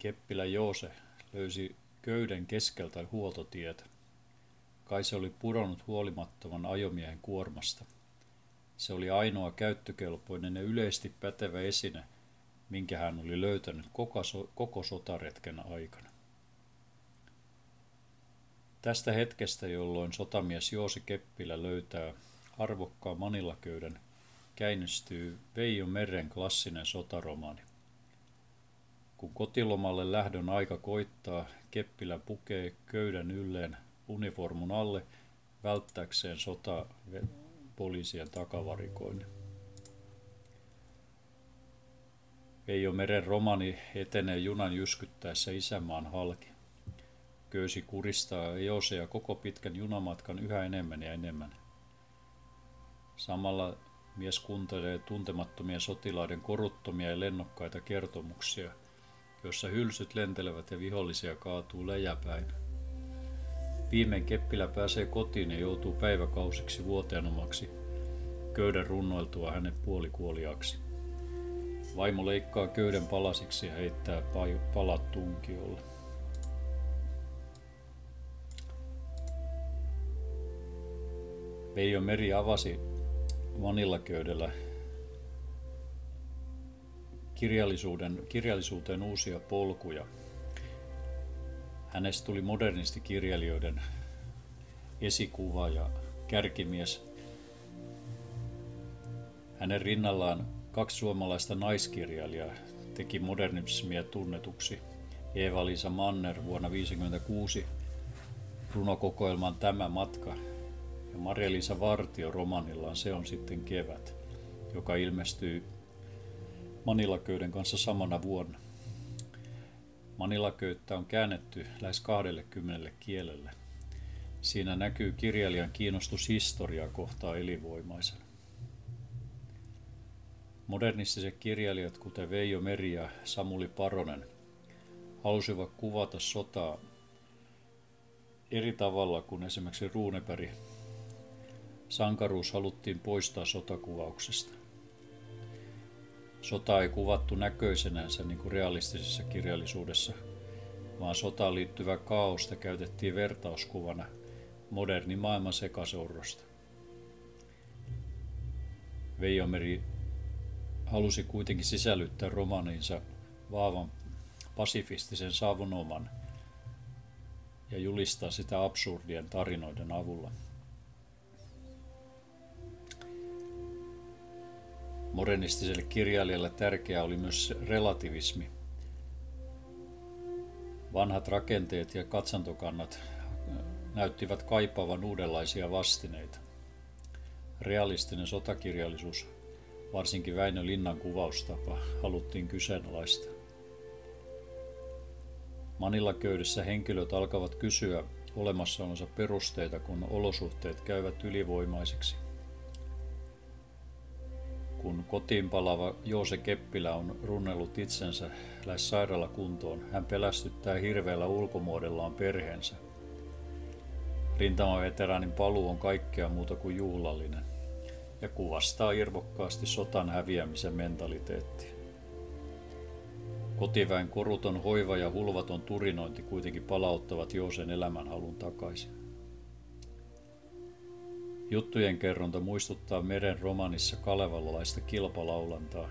Keppilä Joose löysi köyden keskeltä huoltotietä. Kai se oli pudonnut huolimattoman ajomiehen kuormasta. Se oli ainoa käyttökelpoinen ja yleisesti pätevä esine, minkä hän oli löytänyt koko, koko sotaretken aikana. Tästä hetkestä, jolloin sotamies Joosi Keppilä löytää arvokkaan Manilaköyden, käynnistyy Veijo Meren klassinen sotaromaani. Kun kotilomalle lähdön aika koittaa, Keppilä pukee köyden ylleen uniformun alle välttääkseen sota poliisien takavarikoinnin. Veijo Meren romani etenee junan jyskyttäessä isämaan halki. Köysi kuristaa Joosea koko pitkän junamatkan yhä enemmän ja enemmän. Samalla mies kuuntelee tuntemattomien sotilaiden koruttomia ja lennokkaita kertomuksia, joissa hylsyt lentelevät ja vihollisia kaatuu läjäpäin. Viimein Keppilä pääsee kotiin ja joutuu päiväkausiksi vuoteenomaksi, köyden runnoiltua hänet puolikuoliaksi. Vaimo leikkaa köyden palasiksi ja heittää palat tunkiolle. Veijo Meri avasi vanillaköydellä kirjallisuuden, kirjallisuuteen uusia polkuja. Hänestä tuli modernistikirjailijoiden esikuva ja kärkimies. Hänen rinnallaan kaksi suomalaista naiskirjailijaa teki modernismia tunnetuksi. Eeva-Liisa Manner vuonna 1956 runokokoelman Tämä matka ja Maria-Liisa Vartio romanillaan Se on sitten kevät, joka ilmestyy Manilaköyden kanssa samana vuonna. Manilaköyttä on käännetty lähes 20 kielelle. Siinä näkyy kirjailijan kiinnostus historiaa kohtaa elinvoimaisena. Modernistiset kirjailijat, kuten Veijo Meri ja Samuli Paronen, halusivat kuvata sotaa eri tavalla kuin esimerkiksi Ruunepäri Sankaruus haluttiin poistaa sotakuvauksesta. Sota ei kuvattu näköisenänsä niin kuin realistisessa kirjallisuudessa, vaan sotaan liittyvä kaaosta käytettiin vertauskuvana moderni maailman sekasorrosta. Veijomeri halusi kuitenkin sisällyttää romaninsa vaavan pasifistisen savunoman ja julistaa sitä absurdien tarinoiden avulla. Modernistiselle kirjailijalle tärkeää oli myös relativismi. Vanhat rakenteet ja katsantokannat äh, näyttivät kaipaavan uudenlaisia vastineita. Realistinen sotakirjallisuus, varsinkin Väinö Linnan kuvaustapa, haluttiin kyseenalaista. Manilla köydessä henkilöt alkavat kysyä olemassaolonsa perusteita, kun olosuhteet käyvät ylivoimaisiksi – kun kotiin palava Joose Keppilä on runnellut itsensä lähes sairaalakuntoon, hän pelästyttää hirveällä ulkomuodellaan perheensä. Rintamaveteraanin paluu on kaikkea muuta kuin juhlallinen ja kuvastaa irvokkaasti sotan häviämisen mentaliteettia. Kotiväen koruton hoiva ja hulvaton turinointi kuitenkin palauttavat Joosen elämänhalun takaisin. Juttujen kerronta muistuttaa meren romanissa kalevalalaista kilpalaulantaa.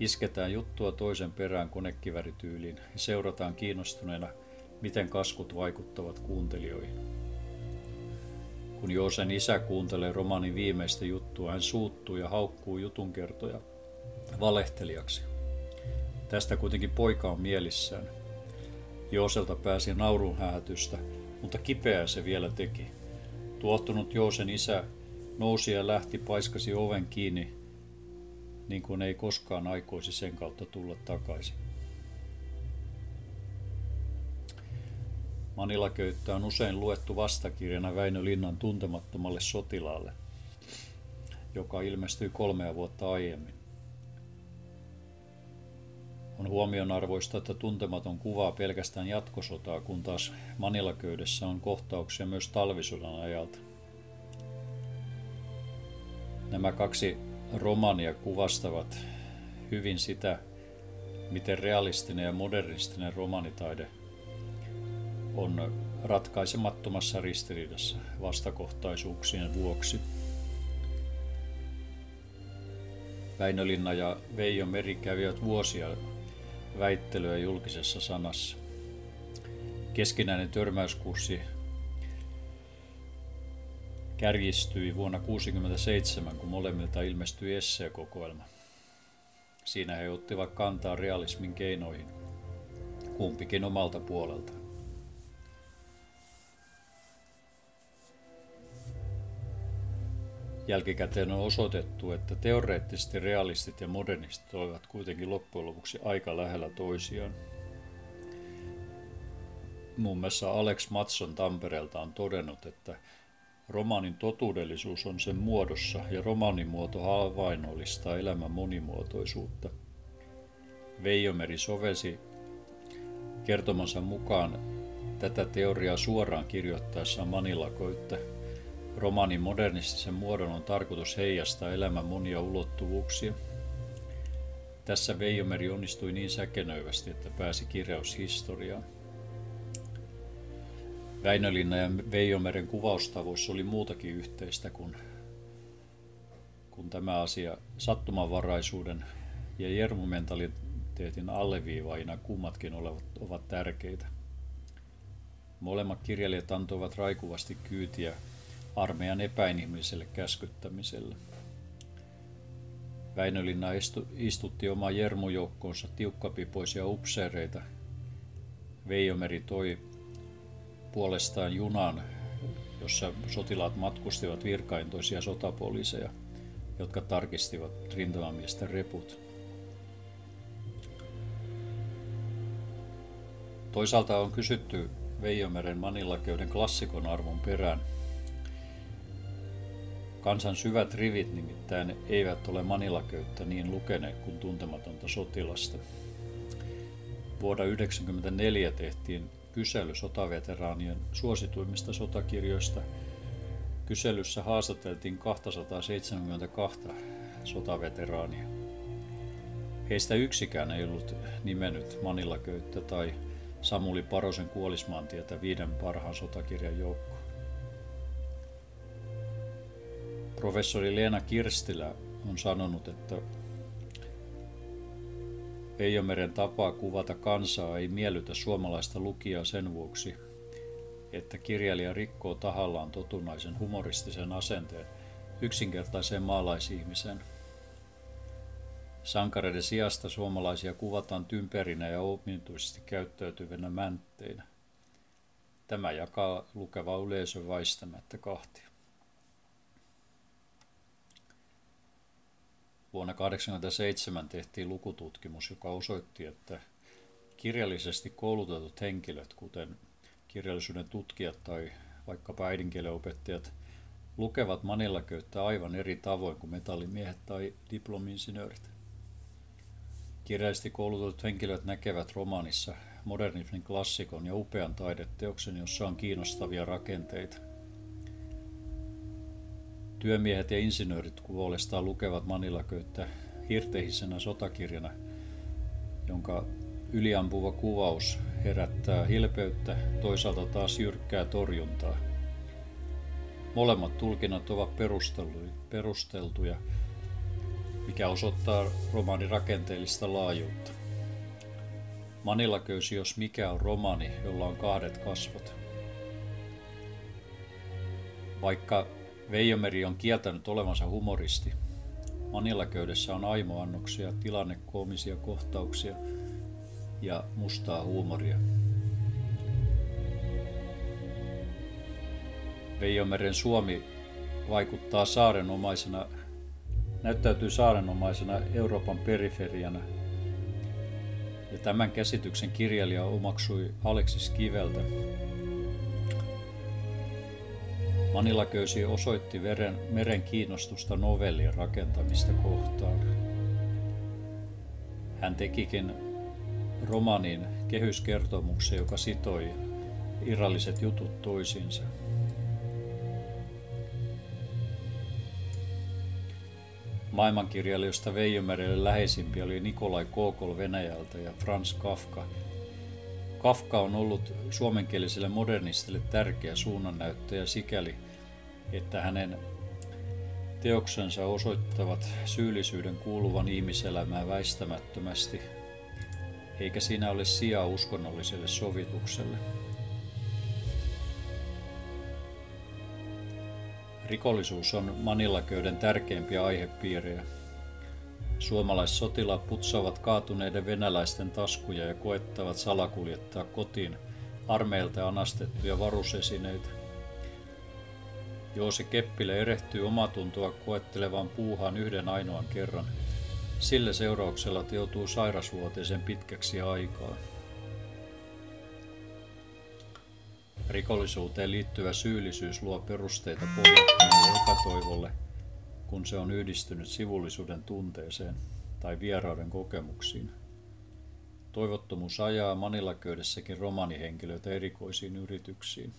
Isketään juttua toisen perään konekivärityyliin ja seurataan kiinnostuneena, miten kaskut vaikuttavat kuuntelijoihin. Kun Joosen isä kuuntelee romanin viimeistä juttua, hän suuttuu ja haukkuu jutunkertoja valehtelijaksi. Tästä kuitenkin poika on mielissään. Jooselta pääsi naurun mutta kipeää se vielä teki. Tuottunut Joosen isä nousi ja lähti paiskasi oven kiinni, niin kuin ei koskaan aikoisi sen kautta tulla takaisin. Manilaköyttä on usein luettu vastakirjana Väinö Linnan tuntemattomalle sotilaalle, joka ilmestyi kolmea vuotta aiemmin. On huomionarvoista, että tuntematon kuvaa pelkästään jatkosotaa, kun taas Manilaköydessä on kohtauksia myös talvisodan ajalta. Nämä kaksi romania kuvastavat hyvin sitä, miten realistinen ja modernistinen romanitaide on ratkaisemattomassa ristiriidassa vastakohtaisuuksien vuoksi. Väinölinna ja Veijo Meri kävivät vuosia väittelyä julkisessa sanassa. Keskinäinen törmäyskurssi kärjistyi vuonna 1967, kun molemmilta ilmestyi esseekokoelma. Siinä he ottivat kantaa realismin keinoihin, kumpikin omalta puolelta. Jälkikäteen on osoitettu, että teoreettisesti realistit ja modernistit olivat kuitenkin loppujen lopuksi aika lähellä toisiaan. Muun muassa Alex Matson Tampereelta on todennut, että romaanin totuudellisuus on sen muodossa ja romaanin muoto havainnollistaa elämän monimuotoisuutta. Veijomeri sovelsi kertomansa mukaan tätä teoriaa suoraan kirjoittaessaan Manilakoitte – Romaanin modernistisen muodon on tarkoitus heijastaa elämän monia ulottuvuuksia. Tässä Veijomeri onnistui niin säkenöivästi, että pääsi kirjaushistoriaan. Väinölinna ja Veijomeren kuvaustavoissa oli muutakin yhteistä kuin, kuin tämä asia sattumanvaraisuuden ja jermumentaliteetin alleviivaina kummatkin olevat, ovat tärkeitä. Molemmat kirjailijat antoivat raikuvasti kyytiä armeijan epäinhimilliselle käskyttämiselle. Väinölinna istutti oma jermujoukkoonsa tiukkapipoisia upseereita. Veijomeri toi puolestaan junan, jossa sotilaat matkustivat virkaintoisia sotapoliiseja, jotka tarkistivat rintamamiesten reput. Toisaalta on kysytty Veijomeren Manilaköyden klassikon arvon perään – Kansan syvät rivit nimittäin eivät ole Manilaköyttä niin lukeneet kuin tuntematonta sotilasta. Vuonna 1994 tehtiin kysely sotaveteraanien suosituimmista sotakirjoista. Kyselyssä haastateltiin 272 sotaveteraania. Heistä yksikään ei ollut nimennyt Manilaköyttä tai Samuli Parosen kuolismaantietä viiden parhaan sotakirjan joukkoon. Professori Leena Kirstilä on sanonut, että Eijomeren tapaa kuvata kansaa ei miellytä suomalaista lukijaa sen vuoksi, että kirjailija rikkoo tahallaan totunaisen humoristisen asenteen yksinkertaiseen maalaisihmiseen. Sankareiden sijasta suomalaisia kuvataan tymperinä ja omituisesti käyttäytyvänä mäntteinä. Tämä jakaa lukeva yleisö väistämättä kahtia. Vuonna 1987 tehtiin lukututkimus, joka osoitti, että kirjallisesti koulutetut henkilöt, kuten kirjallisuuden tutkijat tai vaikkapa äidinkielen opettajat, lukevat manillaköyttä aivan eri tavoin kuin metallimiehet tai diplomi-insinöörit. Kirjallisesti koulutetut henkilöt näkevät romaanissa modernismin klassikon ja upean taideteoksen, jossa on kiinnostavia rakenteita – Työmiehet ja insinöörit puolestaan lukevat Manilaköyttä hirtehisenä sotakirjana, jonka yliampuva kuvaus herättää hilpeyttä, toisaalta taas jyrkkää torjuntaa. Molemmat tulkinnat ovat perusteltuja, mikä osoittaa romaanin rakenteellista laajuutta. Manilaköysi jos mikä on romaani, jolla on kahdet kasvot. Vaikka Veijomeri on kieltänyt olevansa humoristi. Manilaköydessä on aimoannoksia, tilannekoomisia kohtauksia ja mustaa huumoria. Veijomeren Suomi vaikuttaa saarenomaisena, näyttäytyy saarenomaisena Euroopan periferiana. Ja tämän käsityksen kirjailija omaksui Aleksis Kiveltä Manilaköysi osoitti veren, meren kiinnostusta novellien rakentamista kohtaan. Hän tekikin romanin kehyskertomuksen, joka sitoi irralliset jutut toisiinsa. Maailmankirjailijoista Veijomerelle läheisimpi oli Nikolai Kokol Venäjältä ja Franz Kafka. Kafka on ollut suomenkieliselle modernistille tärkeä suunnannäyttäjä sikäli, että hänen teoksensa osoittavat syyllisyyden kuuluvan ihmiselämään väistämättömästi, eikä siinä ole sijaa uskonnolliselle sovitukselle. Rikollisuus on Manilaköyden tärkeimpiä aihepiirejä. Suomalaissotilaat putsaavat kaatuneiden venäläisten taskuja ja koettavat salakuljettaa kotiin armeilta anastettuja varusesineitä. Joosi Keppilä erehtyy omatuntoa koettelevan puuhaan yhden ainoan kerran. Sillä seurauksella te joutuu sairasvuoteeseen pitkäksi aikaa. Rikollisuuteen liittyvä syyllisyys luo perusteita pohjattomalle epätoivolle, kun se on yhdistynyt sivullisuuden tunteeseen tai vierauden kokemuksiin. Toivottomuus ajaa Manilaköydessäkin romanihenkilöitä erikoisiin yrityksiin.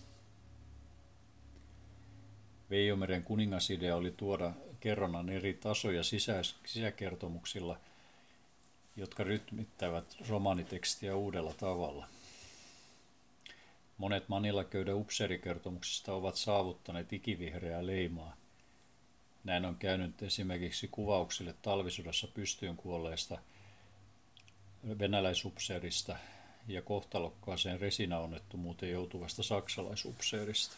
Veijomeren kuningasidea oli tuoda kerronnan eri tasoja sisäis- sisäkertomuksilla, jotka rytmittävät romanitekstiä uudella tavalla. Monet Manilaköyden upseerikertomuksista ovat saavuttaneet ikivihreää leimaa. Näin on käynyt esimerkiksi kuvauksille talvisodassa pystyyn kuolleesta venäläisupseerista ja kohtalokkaaseen resinaonnettomuuteen joutuvasta saksalaisupseerista.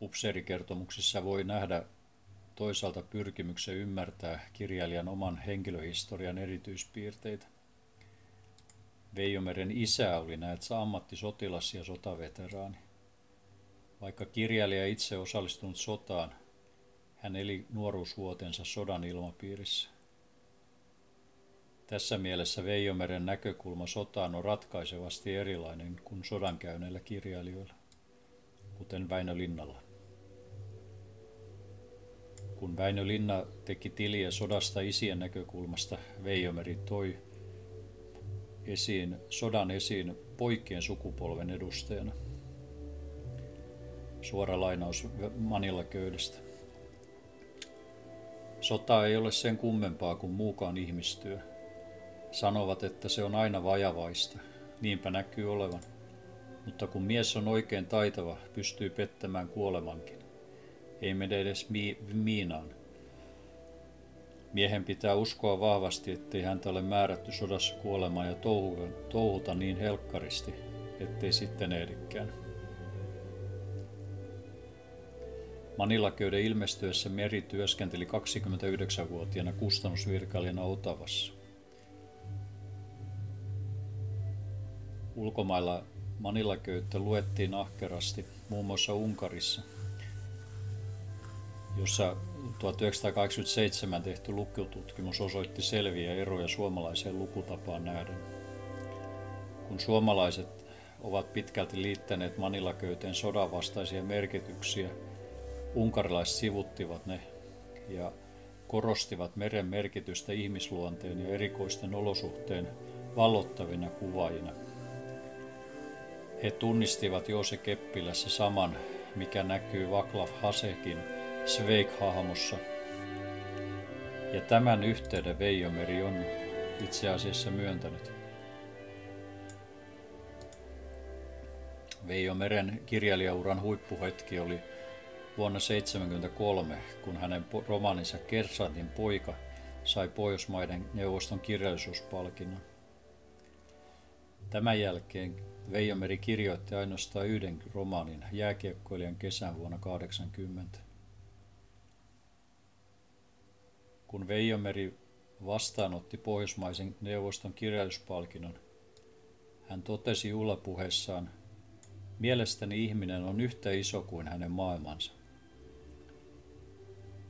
Upseerikertomuksissa voi nähdä toisaalta pyrkimyksen ymmärtää kirjailijan oman henkilöhistorian erityispiirteitä. Veijomeren isä oli näet ammattisotilas ja sotaveteraani. Vaikka kirjailija itse osallistunut sotaan, hän eli nuoruusvuotensa sodan ilmapiirissä. Tässä mielessä Veijomeren näkökulma sotaan on ratkaisevasti erilainen kuin sodan käyneillä kirjailijoilla, kuten Väinö Linnalla. Kun Väinö Linna teki tiliä sodasta isien näkökulmasta, Veijomeri toi esiin, sodan esiin poikien sukupolven edustajana. Suora lainaus Manilla köydestä. Sota ei ole sen kummempaa kuin muukaan ihmistyö. Sanovat, että se on aina vajavaista. Niinpä näkyy olevan. Mutta kun mies on oikein taitava, pystyy pettämään kuolemankin. Ei mene edes mi- miinaan. Miehen pitää uskoa vahvasti, ettei häntä ole määrätty sodassa kuolemaan ja touhuta niin helkkaristi, ettei sitten ehdikään. Manilaköyden ilmestyessä Meri työskenteli 29-vuotiaana kustannusvirkailijana Otavassa. Ulkomailla Manilaköyttä luettiin ahkerasti, muun muassa Unkarissa, jossa 1987 tehty lukututkimus osoitti selviä eroja suomalaiseen lukutapaan nähden. Kun suomalaiset ovat pitkälti liittäneet Manilaköyteen sodan vastaisia merkityksiä, unkarilaiset sivuttivat ne ja korostivat meren merkitystä ihmisluonteen ja erikoisten olosuhteen vallottavina kuvaajina. He tunnistivat Joose Keppilässä saman, mikä näkyy Vaklav Hasekin Sveik-hahmossa. Ja tämän yhteyden Veijomeri on itse asiassa myöntänyt. Veijomeren kirjailijauran huippuhetki oli vuonna 1973, kun hänen romaninsa Kersantin poika sai Pohjoismaiden neuvoston kirjallisuuspalkinnon. Tämän jälkeen Veijomeri kirjoitti ainoastaan yhden romaanin, Jääkiekkoilijan kesän vuonna 1980. Kun Veijomeri vastaanotti Pohjoismaisen neuvoston kirjallisuuspalkinnon, hän totesi juhlapuheessaan, mielestäni ihminen on yhtä iso kuin hänen maailmansa.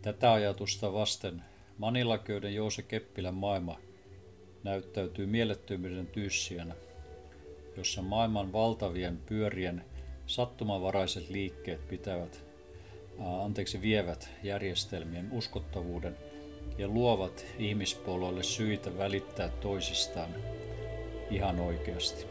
Tätä ajatusta vasten Manilaköyden Joose Keppilän maailma näyttäytyy mielettömyyden tyyssijänä, jossa maailman valtavien pyörien sattumanvaraiset liikkeet pitävät, anteeksi vievät järjestelmien uskottavuuden ja luovat ihmispoloille syitä välittää toisistaan ihan oikeasti.